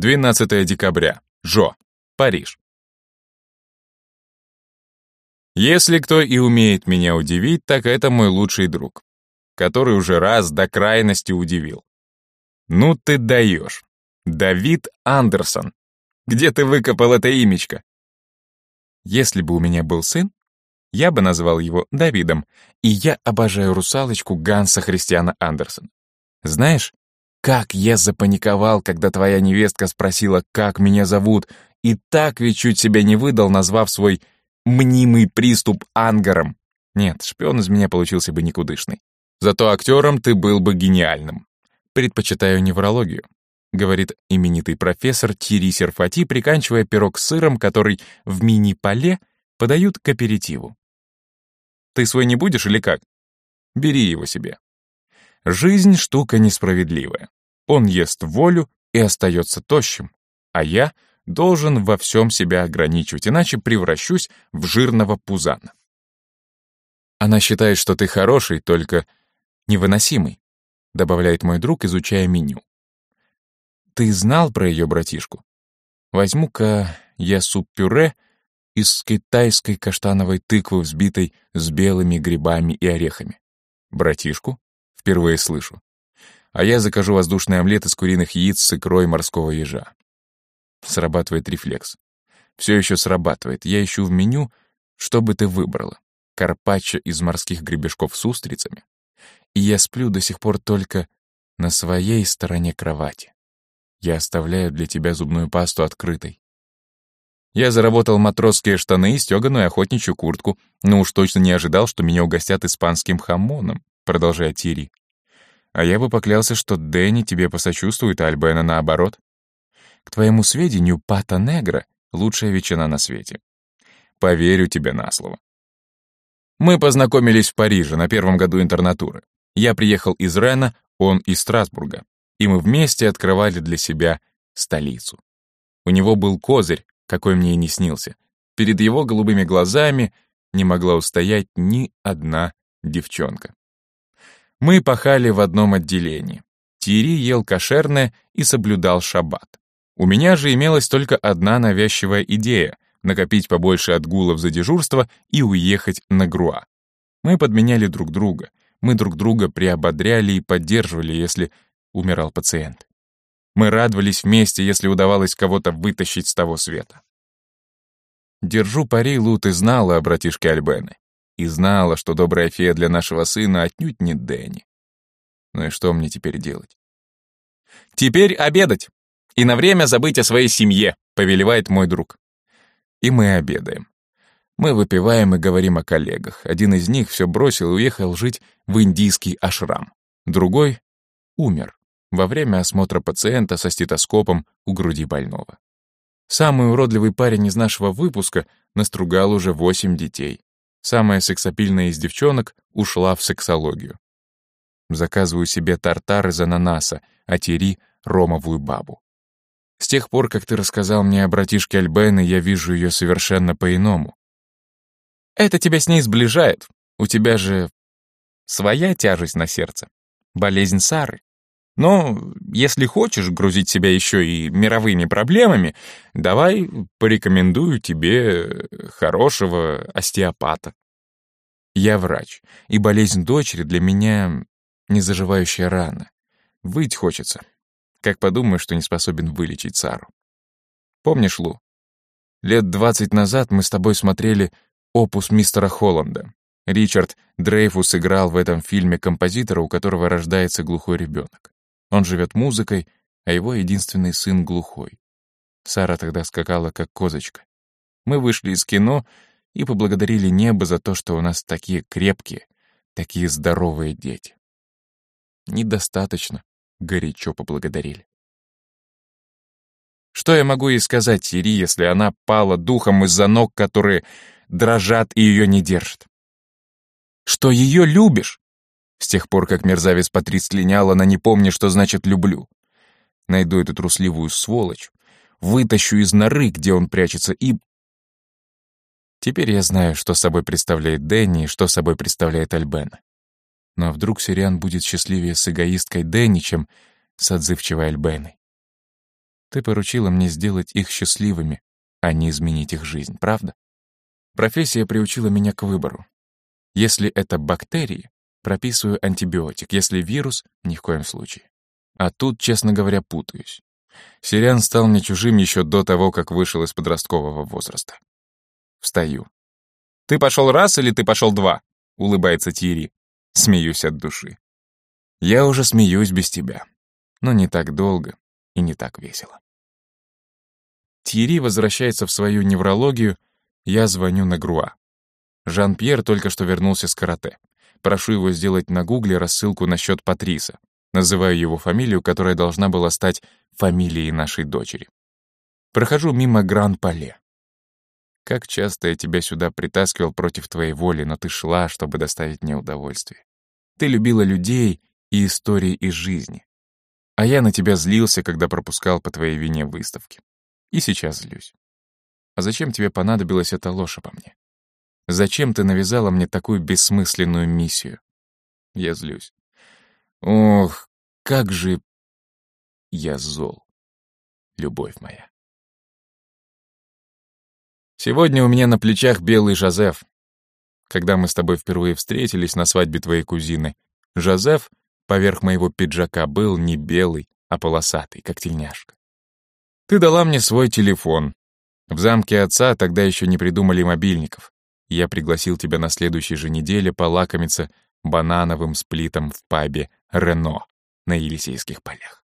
12 декабря. Жо. Париж. Если кто и умеет меня удивить, так это мой лучший друг, который уже раз до крайности удивил. Ну ты даешь. Давид Андерсон. Где ты выкопал это имечко? Если бы у меня был сын, я бы назвал его Давидом, и я обожаю русалочку Ганса Христиана Андерсона. Знаешь, как я запаниковал, когда твоя невестка спросила, как меня зовут, и так ведь чуть себя не выдал, назвав свой мнимый приступ ангаром. Нет, шпион из меня получился бы никудышный. Зато актером ты был бы гениальным. Предпочитаю неврологию, говорит именитый профессор Тири Серфати, приканчивая пирог с сыром, который в мини-поле подают к аперитиву. Ты свой не будешь или как? Бери его себе. Жизнь — штука несправедливая. Он ест волю и остается тощим, а я должен во всем себя ограничивать, иначе превращусь в жирного пузана. Она считает, что ты хороший, только невыносимый, добавляет мой друг, изучая меню. Ты знал про ее братишку? Возьму-ка я суп-пюре из китайской каштановой тыквы, взбитой с белыми грибами и орехами. Братишку? Впервые слышу. А я закажу воздушный омлет из куриных яиц с икрой морского ежа. Срабатывает рефлекс. Все еще срабатывает. Я ищу в меню, что бы ты выбрала. Карпаччо из морских гребешков с устрицами. И я сплю до сих пор только на своей стороне кровати. Я оставляю для тебя зубную пасту открытой. Я заработал матросские штаны и стеганую охотничью куртку, но уж точно не ожидал, что меня угостят испанским хамоном продолжает Тири. А я бы поклялся, что Дэнни тебе посочувствует, а Альбена наоборот. К твоему сведению, пата негра — лучшая ветчина на свете. Поверю тебе на слово. Мы познакомились в Париже на первом году интернатуры. Я приехал из Рена, он из Страсбурга, и мы вместе открывали для себя столицу. У него был козырь, какой мне и не снился. Перед его голубыми глазами не могла устоять ни одна девчонка. Мы пахали в одном отделении. Тири ел кошерное и соблюдал шаббат. У меня же имелась только одна навязчивая идея — накопить побольше отгулов за дежурство и уехать на Груа. Мы подменяли друг друга, мы друг друга приободряли и поддерживали, если умирал пациент. Мы радовались вместе, если удавалось кого-то вытащить с того света. Держу пари, Лу, ты знала о братишке Альбены и знала, что добрая фея для нашего сына отнюдь не Дэнни. Ну и что мне теперь делать? «Теперь обедать! И на время забыть о своей семье», — повелевает мой друг. И мы обедаем. Мы выпиваем и говорим о коллегах. Один из них все бросил и уехал жить в индийский ашрам. Другой умер во время осмотра пациента со стетоскопом у груди больного. Самый уродливый парень из нашего выпуска настругал уже восемь детей. Самая сексапильная из девчонок ушла в сексологию. Заказываю себе тартар из ананаса, а Тери — ромовую бабу. С тех пор, как ты рассказал мне о братишке Альбены, я вижу ее совершенно по-иному. Это тебя с ней сближает. У тебя же своя тяжесть на сердце. Болезнь Сары. Но если хочешь грузить себя еще и мировыми проблемами, давай порекомендую тебе хорошего остеопата. Я врач, и болезнь дочери для меня незаживающая рана. Выть хочется. Как подумаю, что не способен вылечить Сару. Помнишь, Лу? Лет двадцать назад мы с тобой смотрели опус мистера Холланда. Ричард Дрейфус играл в этом фильме композитора, у которого рождается глухой ребенок. Он живет музыкой, а его единственный сын глухой. Сара тогда скакала, как козочка. Мы вышли из кино и поблагодарили небо за то, что у нас такие крепкие, такие здоровые дети. Недостаточно, горячо поблагодарили. Что я могу ей сказать Сири, если она пала духом из-за ног, которые дрожат и ее не держат? Что ее любишь? С тех пор, как мерзавец Патрис слинял, она не помнит, что значит «люблю». Найду эту трусливую сволочь, вытащу из норы, где он прячется, и... Теперь я знаю, что собой представляет Дэнни и что собой представляет Альбена. Но вдруг Сириан будет счастливее с эгоисткой Дэнни, чем с отзывчивой Альбеной? Ты поручила мне сделать их счастливыми, а не изменить их жизнь, правда? Профессия приучила меня к выбору. Если это бактерии, прописываю антибиотик, если вирус — ни в коем случае. А тут, честно говоря, путаюсь. Сириан стал мне чужим еще до того, как вышел из подросткового возраста. Встаю. «Ты пошел раз или ты пошел два?» — улыбается Тири. Смеюсь от души. «Я уже смеюсь без тебя, но не так долго и не так весело». Тири возвращается в свою неврологию, я звоню на Груа. Жан-Пьер только что вернулся с карате. Прошу его сделать на гугле рассылку насчет Патриса. Называю его фамилию, которая должна была стать фамилией нашей дочери. Прохожу мимо Гран-Пале. Как часто я тебя сюда притаскивал против твоей воли, но ты шла, чтобы доставить мне удовольствие. Ты любила людей и истории из жизни. А я на тебя злился, когда пропускал по твоей вине выставки. И сейчас злюсь. А зачем тебе понадобилась эта ложь обо мне? Зачем ты навязала мне такую бессмысленную миссию? Я злюсь. Ох, как же я зол, любовь моя. Сегодня у меня на плечах белый Жозеф. Когда мы с тобой впервые встретились на свадьбе твоей кузины, Жозеф поверх моего пиджака был не белый, а полосатый, как тельняшка. Ты дала мне свой телефон, в замке отца тогда еще не придумали мобильников. Я пригласил тебя на следующей же неделе полакомиться банановым сплитом в пабе «Рено» на Елисейских полях.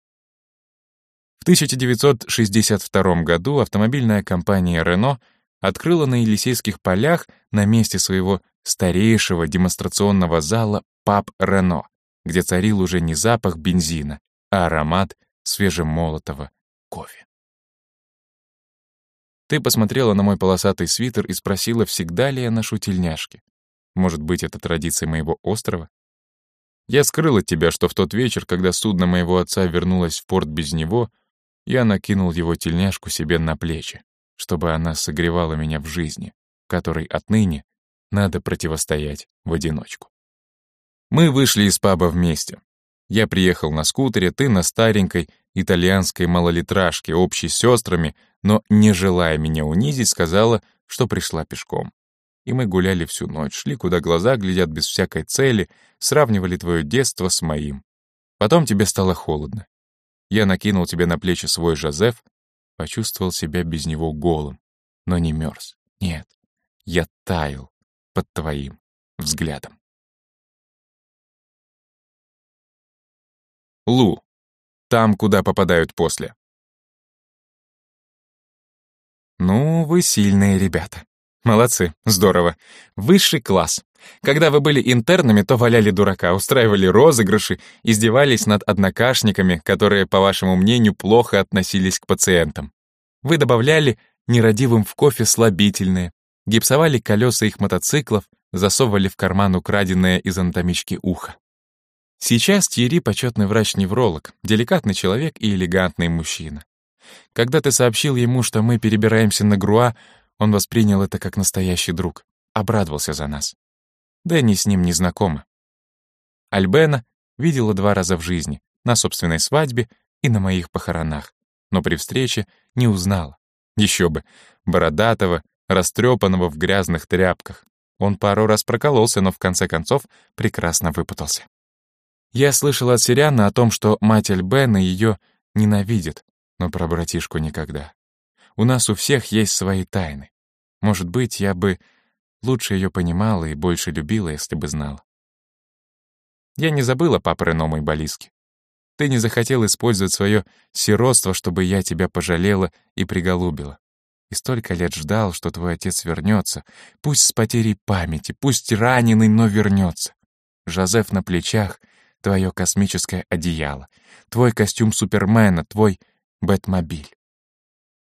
В 1962 году автомобильная компания «Рено» открыла на Елисейских полях на месте своего старейшего демонстрационного зала паб «Рено», где царил уже не запах бензина, а аромат свежемолотого кофе. Ты посмотрела на мой полосатый свитер и спросила, всегда ли я ношу тельняшки. Может быть, это традиция моего острова? Я скрыл от тебя, что в тот вечер, когда судно моего отца вернулось в порт без него, я накинул его тельняшку себе на плечи, чтобы она согревала меня в жизни, которой отныне надо противостоять в одиночку. Мы вышли из паба вместе. Я приехал на скутере, ты на старенькой итальянской малолитражке, общей с сестрами, но, не желая меня унизить, сказала, что пришла пешком. И мы гуляли всю ночь, шли, куда глаза глядят без всякой цели, сравнивали твое детство с моим. Потом тебе стало холодно. Я накинул тебе на плечи свой Жозеф, почувствовал себя без него голым, но не мерз. Нет, я таял под твоим взглядом. Лу. Там, куда попадают после. Ну, вы сильные ребята. Молодцы, здорово. Высший класс. Когда вы были интернами, то валяли дурака, устраивали розыгрыши, издевались над однокашниками, которые, по вашему мнению, плохо относились к пациентам. Вы добавляли нерадивым в кофе слабительные, гипсовали колеса их мотоциклов, засовывали в карман украденное из анатомички ухо. Сейчас Тьерри — почетный врач-невролог, деликатный человек и элегантный мужчина. Когда ты сообщил ему, что мы перебираемся на Груа, он воспринял это как настоящий друг, обрадовался за нас. Дэнни с ним не знакома. Альбена видела два раза в жизни, на собственной свадьбе и на моих похоронах, но при встрече не узнала. Еще бы, бородатого, растрепанного в грязных тряпках. Он пару раз прокололся, но в конце концов прекрасно выпутался. Я слышал от Сириана о том, что мать Альбена ее ненавидит, но про братишку никогда. У нас у всех есть свои тайны. Может быть, я бы лучше ее понимала и больше любила, если бы знала. Я не забыла папы Рено мой Болиски. Ты не захотел использовать свое сиротство, чтобы я тебя пожалела и приголубила. И столько лет ждал, что твой отец вернется, пусть с потерей памяти, пусть раненый, но вернется. Жозеф на плечах, твое космическое одеяло, твой костюм Супермена, твой Бэтмобиль.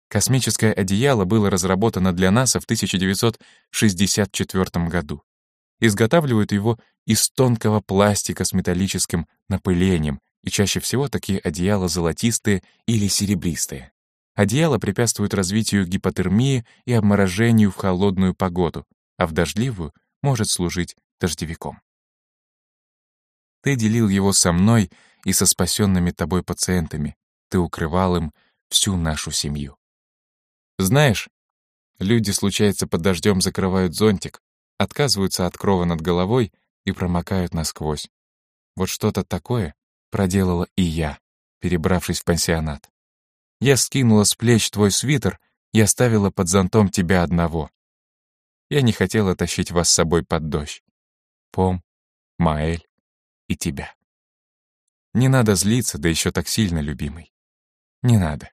Космическое одеяло было разработано для НАСА в 1964 году. Изготавливают его из тонкого пластика с металлическим напылением, и чаще всего такие одеяла золотистые или серебристые. Одеяло препятствует развитию гипотермии и обморожению в холодную погоду, а в дождливую может служить дождевиком. Ты делил его со мной и со спасенными тобой пациентами, ты укрывал им всю нашу семью. Знаешь, люди, случается, под дождем закрывают зонтик, отказываются от крова над головой и промокают насквозь. Вот что-то такое проделала и я, перебравшись в пансионат. Я скинула с плеч твой свитер и оставила под зонтом тебя одного. Я не хотела тащить вас с собой под дождь. Пом, Маэль и тебя. Не надо злиться, да еще так сильно, любимый. Не надо.